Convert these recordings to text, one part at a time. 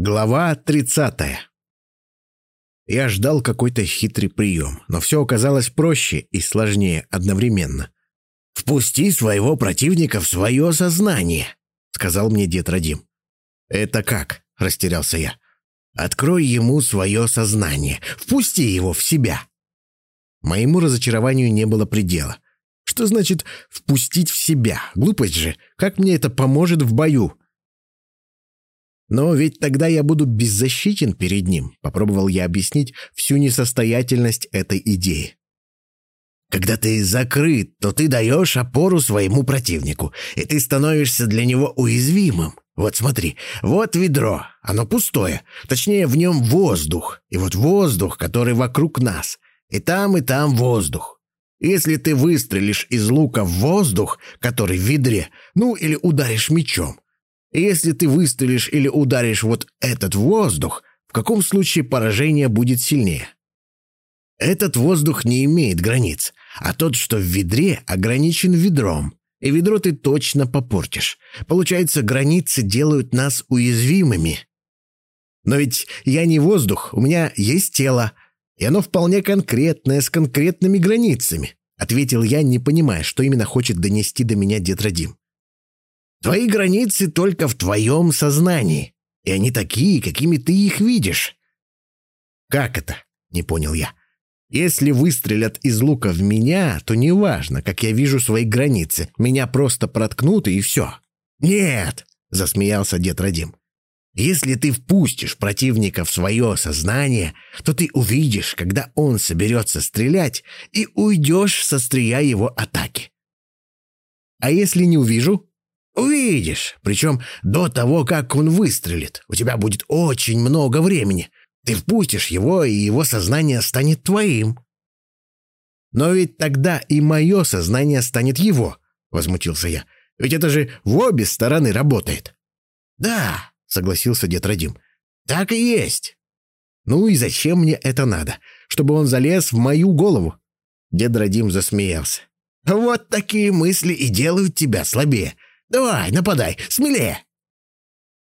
Глава 30. Я ждал какой-то хитрый прием, но все оказалось проще и сложнее одновременно. «Впусти своего противника в свое сознание», — сказал мне дед Радим. «Это как?» — растерялся я. «Открой ему свое сознание, впусти его в себя». Моему разочарованию не было предела. Что значит «впустить в себя»? Глупость же. Как мне это поможет в бою? Но ведь тогда я буду беззащитен перед ним, попробовал я объяснить всю несостоятельность этой идеи. Когда ты закрыт, то ты даешь опору своему противнику, и ты становишься для него уязвимым. Вот смотри, вот ведро, оно пустое, точнее в нем воздух, и вот воздух, который вокруг нас, и там, и там воздух. Если ты выстрелишь из лука в воздух, который в ведре, ну или ударишь мечом, если ты выстрелишь или ударишь вот этот воздух, в каком случае поражение будет сильнее? Этот воздух не имеет границ, а тот, что в ведре, ограничен ведром. И ведро ты точно попортишь. Получается, границы делают нас уязвимыми. Но ведь я не воздух, у меня есть тело, и оно вполне конкретное, с конкретными границами», — ответил я, не понимая, что именно хочет донести до меня дед Радим. Твои границы только в твоем сознании, и они такие, какими ты их видишь». «Как это?» — не понял я. «Если выстрелят из лука в меня, то неважно, как я вижу свои границы. Меня просто проткнут, и все». «Нет!» — засмеялся дед Радим. «Если ты впустишь противника в свое сознание, то ты увидишь, когда он соберется стрелять, и уйдешь со стрия его атаки». «А если не увижу?» Увидишь. Причем до того, как он выстрелит. У тебя будет очень много времени. Ты впустишь его, и его сознание станет твоим. Но ведь тогда и мое сознание станет его, возмутился я. Ведь это же в обе стороны работает. Да, согласился дед Радим. Так и есть. Ну и зачем мне это надо? Чтобы он залез в мою голову? Дед Радим засмеялся. Вот такие мысли и делают тебя слабее. Давай, нападай, смелее!»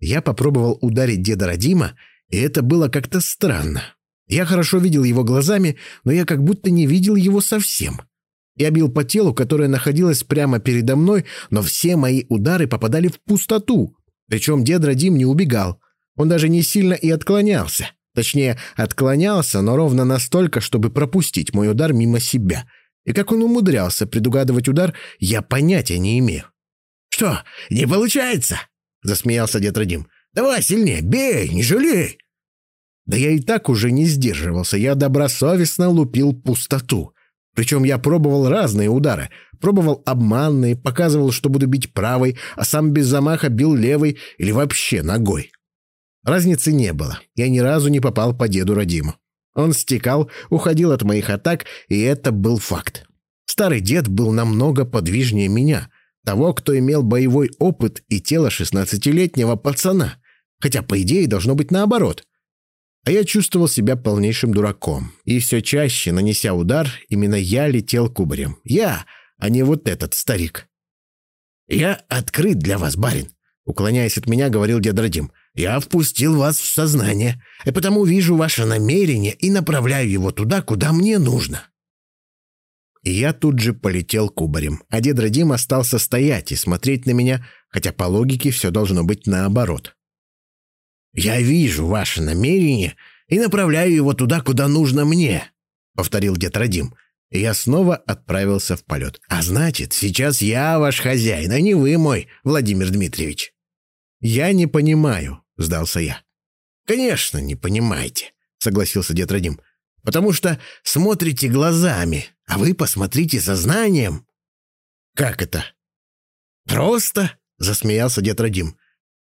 Я попробовал ударить деда Радима, и это было как-то странно. Я хорошо видел его глазами, но я как будто не видел его совсем. Я бил по телу, которое находилось прямо передо мной, но все мои удары попадали в пустоту. Причем дед Радим не убегал. Он даже не сильно и отклонялся. Точнее, отклонялся, но ровно настолько, чтобы пропустить мой удар мимо себя. И как он умудрялся предугадывать удар, я понятия не имею. «Что, не получается?» — засмеялся дед Радим. «Давай сильнее, бей, не жалей!» Да я и так уже не сдерживался, я добросовестно лупил пустоту. Причем я пробовал разные удары. Пробовал обманные, показывал, что буду бить правой, а сам без замаха бил левой или вообще ногой. Разницы не было. Я ни разу не попал по деду Радиму. Он стекал, уходил от моих атак, и это был факт. Старый дед был намного подвижнее меня, того, кто имел боевой опыт и тело шестнадцатилетнего пацана. Хотя, по идее, должно быть наоборот. А я чувствовал себя полнейшим дураком. И все чаще, нанеся удар, именно я летел кубарем. Я, а не вот этот старик. «Я открыт для вас, барин», — уклоняясь от меня, говорил дед Радим. «Я впустил вас в сознание, и потому вижу ваше намерение и направляю его туда, куда мне нужно». И я тут же полетел кубарем, а дед Радим остался стоять и смотреть на меня, хотя по логике все должно быть наоборот. «Я вижу ваше намерение и направляю его туда, куда нужно мне», — повторил дед Радим. И я снова отправился в полет. «А значит, сейчас я ваш хозяин, а не вы мой, Владимир Дмитриевич». «Я не понимаю», — сдался я. «Конечно, не понимаете», — согласился дед Радим потому что смотрите глазами, а вы посмотрите сознанием». «Как это?» «Просто», — засмеялся дед Радим.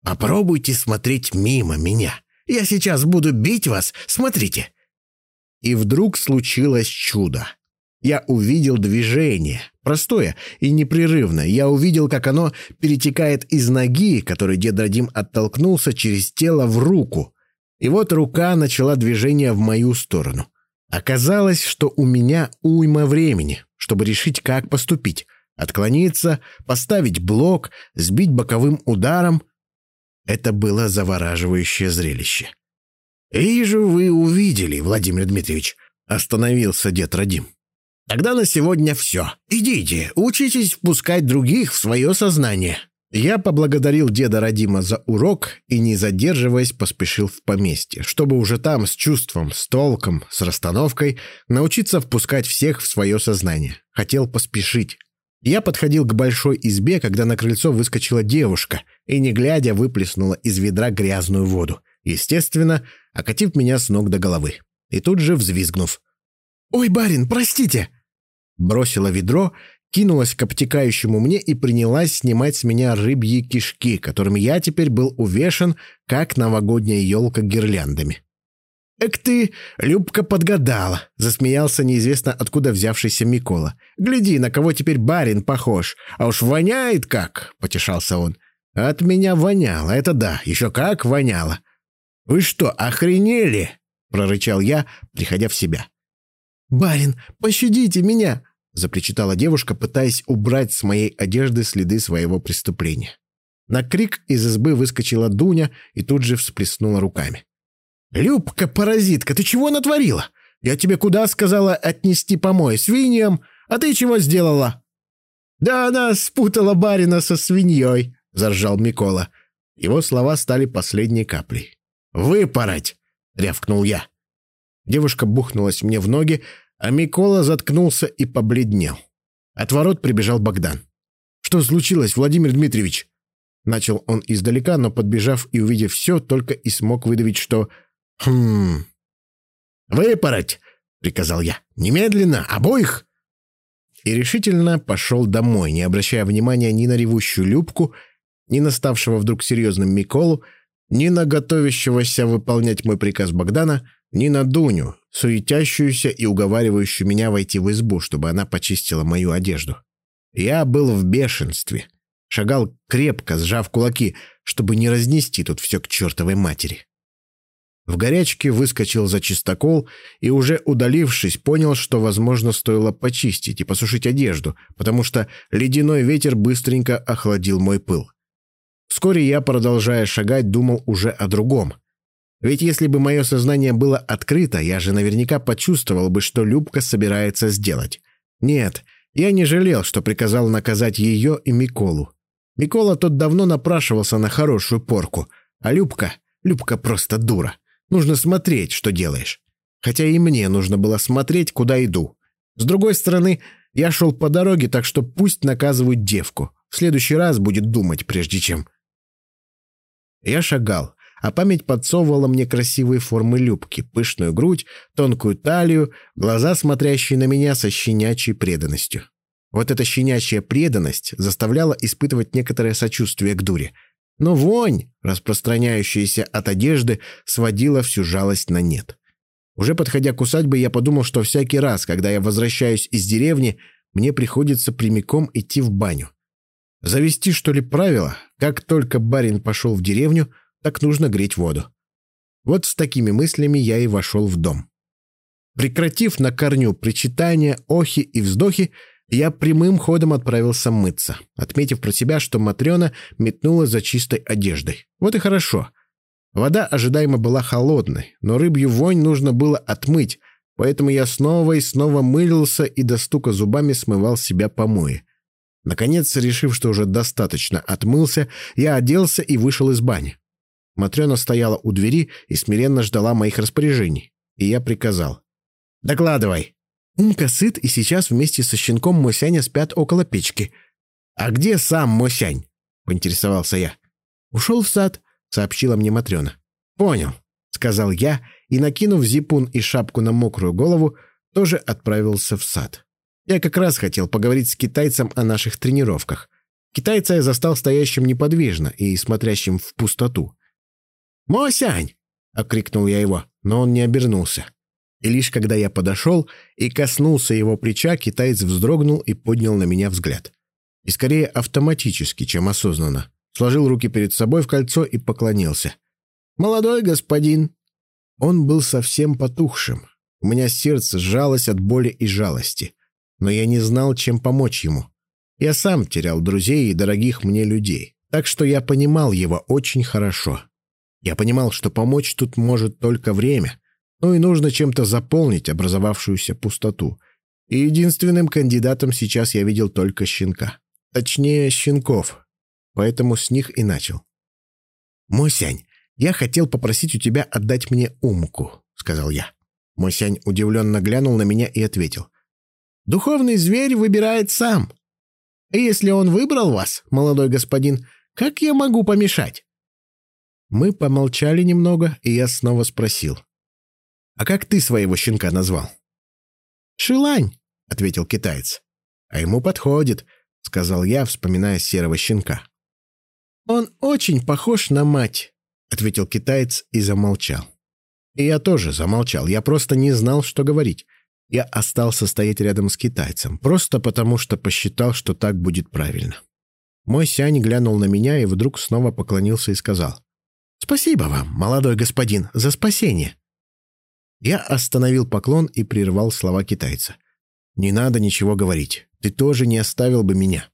«Попробуйте смотреть мимо меня. Я сейчас буду бить вас, смотрите». И вдруг случилось чудо. Я увидел движение, простое и непрерывное. Я увидел, как оно перетекает из ноги, которой дед Радим оттолкнулся через тело в руку. И вот рука начала движение в мою сторону. Оказалось, что у меня уйма времени, чтобы решить, как поступить. Отклониться, поставить блок, сбить боковым ударом. Это было завораживающее зрелище. «Вижу, вы увидели, Владимир Дмитриевич», — остановился дед Радим. «Тогда на сегодня все. Идите, учитесь впускать других в свое сознание». Я поблагодарил деда Радима за урок и, не задерживаясь, поспешил в поместье, чтобы уже там с чувством, с толком, с расстановкой научиться впускать всех в свое сознание. Хотел поспешить. Я подходил к большой избе, когда на крыльцо выскочила девушка и, не глядя, выплеснула из ведра грязную воду, естественно, окатив меня с ног до головы. И тут же взвизгнув. «Ой, барин, простите!» Бросила ведро кинулась к обтекающему мне и принялась снимать с меня рыбьи кишки, которыми я теперь был увешан, как новогодняя елка гирляндами. «Эк ты, Любка подгадала!» — засмеялся неизвестно откуда взявшийся Микола. «Гляди, на кого теперь барин похож! А уж воняет как!» — потешался он. «От меня воняло, это да, еще как воняло!» «Вы что, охренели?» — прорычал я, приходя в себя. «Барин, пощадите меня!» Запричитала девушка, пытаясь убрать с моей одежды следы своего преступления. На крик из избы выскочила Дуня и тут же всплеснула руками. «Любка, паразитка, ты чего натворила? Я тебе куда сказала отнести помой? Свиньям? А ты чего сделала?» «Да она спутала барина со свиньей», — заржал Микола. Его слова стали последней каплей. «Выпороть!» — рявкнул я. Девушка бухнулась мне в ноги, а Микола заткнулся и побледнел. От ворот прибежал Богдан. «Что случилось, Владимир Дмитриевич?» Начал он издалека, но, подбежав и увидев все, только и смог выдавить, что «Хм...» «Выпороть!» — приказал я. «Немедленно! Обоих!» И решительно пошел домой, не обращая внимания ни на ревущую Любку, ни на ставшего вдруг серьезным Миколу, ни на готовящегося выполнять мой приказ Богдана, ни на Дуню, суетящуюся и уговаривающую меня войти в избу, чтобы она почистила мою одежду. Я был в бешенстве. Шагал крепко, сжав кулаки, чтобы не разнести тут все к чертовой матери. В горячке выскочил за чистокол и, уже удалившись, понял, что, возможно, стоило почистить и посушить одежду, потому что ледяной ветер быстренько охладил мой пыл. Вскоре я, продолжая шагать, думал уже о другом — ведь если бы мое сознание было открыто, я же наверняка почувствовал бы, что Любка собирается сделать. Нет, я не жалел, что приказал наказать ее и Миколу. Микола тот давно напрашивался на хорошую порку, а Любка... Любка просто дура. Нужно смотреть, что делаешь. Хотя и мне нужно было смотреть, куда иду. С другой стороны, я шел по дороге, так что пусть наказывают девку. В следующий раз будет думать, прежде чем... Я шагал а память подсовывала мне красивые формы любки, пышную грудь, тонкую талию, глаза, смотрящие на меня со щенячьей преданностью. Вот эта щенячья преданность заставляла испытывать некоторое сочувствие к дуре. Но вонь, распространяющаяся от одежды, сводила всю жалость на нет. Уже подходя к усадьбе, я подумал, что всякий раз, когда я возвращаюсь из деревни, мне приходится прямиком идти в баню. Завести, что ли, правило, как только барин пошел в деревню – так нужно греть воду. Вот с такими мыслями я и вошел в дом. Прекратив на корню причитания, охи и вздохи, я прямым ходом отправился мыться, отметив про себя, что Матрена метнула за чистой одеждой. Вот и хорошо. Вода ожидаемо была холодной, но рыбью вонь нужно было отмыть, поэтому я снова и снова мылился и до стука зубами смывал себя помои. Наконец, решив, что уже достаточно отмылся, я оделся и вышел из бани. Матрена стояла у двери и смиренно ждала моих распоряжений. И я приказал. «Докладывай». Умка сыт, и сейчас вместе со щенком Мосяня спят около печки. «А где сам Мосянь?» — поинтересовался я. «Ушел в сад», — сообщила мне Матрена. «Понял», — сказал я, и, накинув зипун и шапку на мокрую голову, тоже отправился в сад. Я как раз хотел поговорить с китайцем о наших тренировках. Китайца я застал стоящим неподвижно и смотрящим в пустоту. «Мосянь!» — окрикнул я его, но он не обернулся. И лишь когда я подошел и коснулся его плеча, китаец вздрогнул и поднял на меня взгляд. И скорее автоматически, чем осознанно. Сложил руки перед собой в кольцо и поклонился. «Молодой господин!» Он был совсем потухшим. У меня сердце сжалось от боли и жалости. Но я не знал, чем помочь ему. Я сам терял друзей и дорогих мне людей. Так что я понимал его очень хорошо. Я понимал, что помочь тут может только время, ну и нужно чем-то заполнить образовавшуюся пустоту. И единственным кандидатом сейчас я видел только щенка. Точнее, щенков. Поэтому с них и начал. «Мосянь, я хотел попросить у тебя отдать мне умку», — сказал я. Мосянь удивленно глянул на меня и ответил. «Духовный зверь выбирает сам. И если он выбрал вас, молодой господин, как я могу помешать?» Мы помолчали немного, и я снова спросил. «А как ты своего щенка назвал?» «Шилань», — ответил китаец. «А ему подходит», — сказал я, вспоминая серого щенка. «Он очень похож на мать», — ответил китаец и замолчал. И я тоже замолчал, я просто не знал, что говорить. Я остался стоять рядом с китайцем, просто потому что посчитал, что так будет правильно. Мой сянь глянул на меня и вдруг снова поклонился и сказал. «Спасибо вам, молодой господин, за спасение». Я остановил поклон и прервал слова китайца. «Не надо ничего говорить. Ты тоже не оставил бы меня».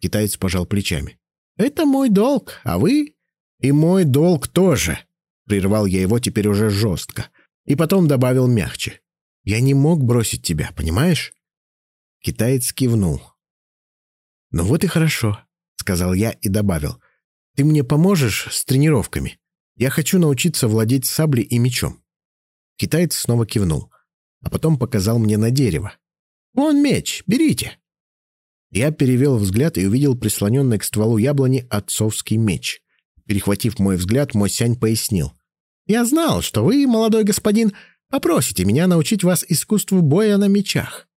Китаец пожал плечами. «Это мой долг, а вы?» «И мой долг тоже», — прервал я его теперь уже жестко. И потом добавил мягче. «Я не мог бросить тебя, понимаешь?» Китаец кивнул. «Ну вот и хорошо», — сказал я и добавил. «Ты мне поможешь с тренировками? Я хочу научиться владеть саблей и мечом». Китаец снова кивнул, а потом показал мне на дерево. «Вон меч, берите». Я перевел взгляд и увидел прислоненный к стволу яблони отцовский меч. Перехватив мой взгляд, мой сянь пояснил. «Я знал, что вы, молодой господин, попросите меня научить вас искусству боя на мечах».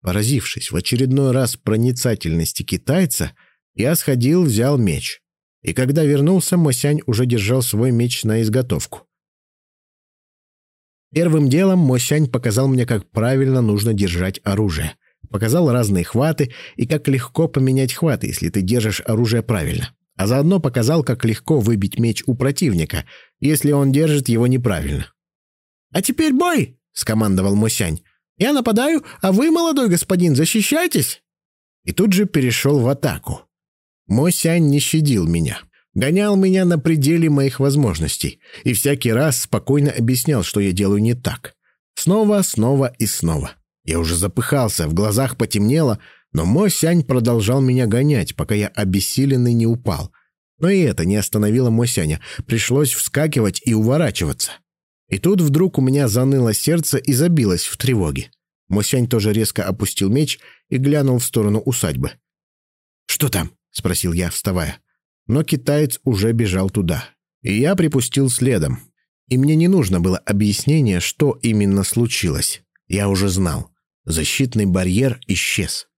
Поразившись в очередной раз проницательности китайца, я сходил, взял меч. И когда вернулся, Мосянь уже держал свой меч на изготовку. Первым делом Мосянь показал мне, как правильно нужно держать оружие. Показал разные хваты и как легко поменять хваты, если ты держишь оружие правильно. А заодно показал, как легко выбить меч у противника, если он держит его неправильно. «А теперь бой!» — скомандовал Мосянь. «Я нападаю, а вы, молодой господин, защищайтесь!» И тут же перешел в атаку. Мосянь не щадил меня гонял меня на пределе моих возможностей и всякий раз спокойно объяснял, что я делаю не так. Снова, снова и снова. Я уже запыхался, в глазах потемнело, но мой сянь продолжал меня гонять, пока я обессиленный не упал. Но и это не остановило мой сяня. Пришлось вскакивать и уворачиваться. И тут вдруг у меня заныло сердце и забилось в тревоге. Мосянь тоже резко опустил меч и глянул в сторону усадьбы. «Что там?» — спросил я, вставая. Но китаец уже бежал туда. И я припустил следом. И мне не нужно было объяснение, что именно случилось. Я уже знал. Защитный барьер исчез.